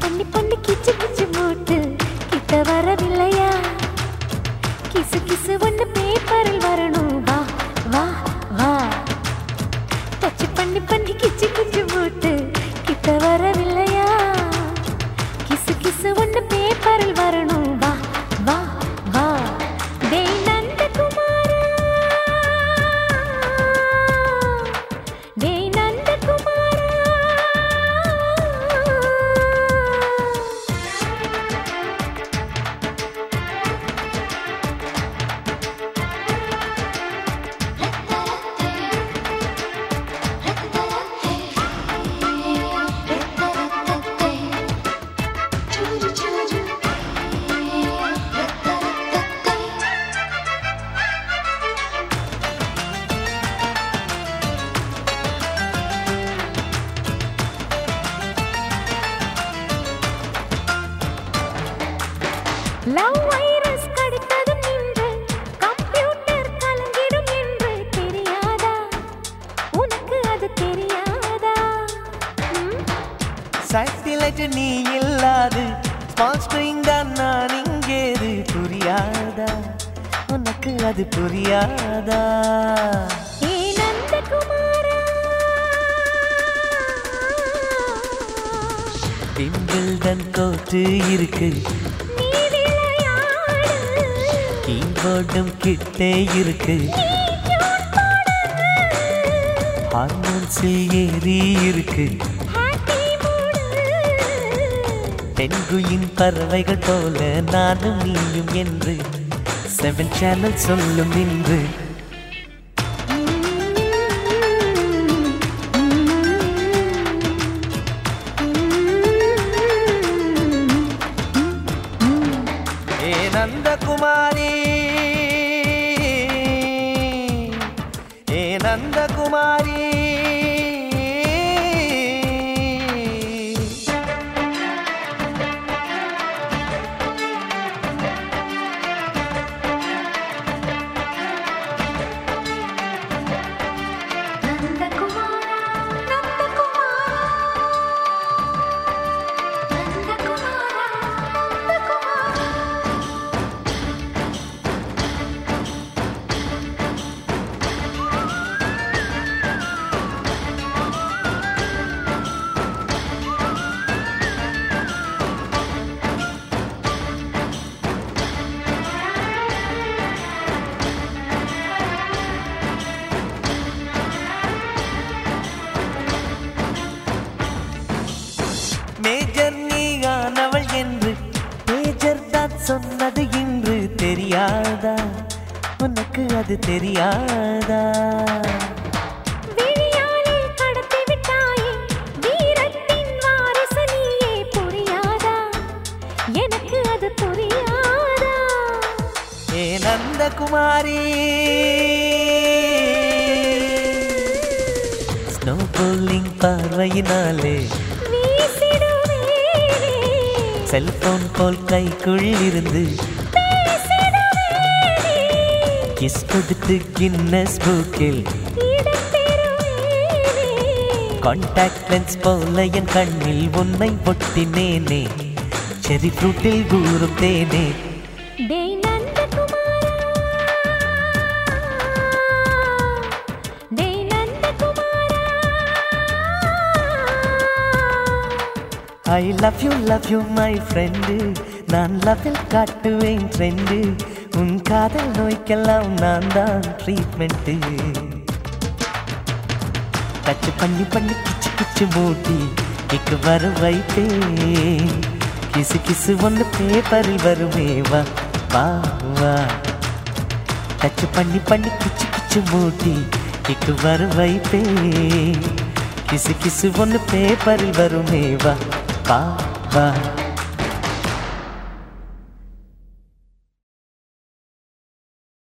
பண்ணி பண்ணி கிச்சு கிச்சு. Love virus கடித்ததும் நின்று கம்ப்யூட்டர் கலங்கிடும் என்று தெரியாதா? உனக்கு அது தெரியாதா? சேட்டிலைட் நீ இல்லாது ஸ்மால் ஸ்ட்ரிங் தான் நான் இங்கேது புரியாதா? உனக்கு அது புரியாதா? நந்தகுமாரா? பிம்பிள்டன் கோட்டு இருக்கு கீபோர்டும் கிட்டே இருக்கு. ஹார்மோன்ஸில் ஏறி இருக்கு. ஹாப்பி தென்குயின் பறவைகள் போல நானும் நீயும் என்று செவன் சேனல் சொல்லும் இன்று. ஏ நந்தகுமாரி சொன்னது இன்று தெரியாதா? உனக்கு அது தெரியாதா? விழியாலே கடத்தி விட்டாயே வீரத்தின் செல்போன் போல் கைக்குள் இருந்து கிஸ் கொடுத்து கின்னஸ் புக்கில் கான்டாக்ட் லென்ஸ் போல என் கண்ணில் உன்னை ஒட்டினேனே. செரி ஃப்ரூட்டில் ஊறும் தேனே. I love you love you my friend நான் லவ்வில் காட்டுவேன் ட்ரெண்டு உன் காதல் நோய்க்கெல்லாம் நான் தான் ட்ரீட்மெண்ட்டு டச் பண்ணி பண்ணி கிச்சு கிச்சு மூட்டி இக்கு வர வைப்பேன் கிசு கிசு ஒன்று பேப்பரில் வருமே வா வா வா. டச் பண்ணி பண்ணி கிச்சு கிச்சு மூட்டி இக்கு வர வைப்பேன் கிசு கிசு ஒன்று பேப்பரில் வருமே வா வா வா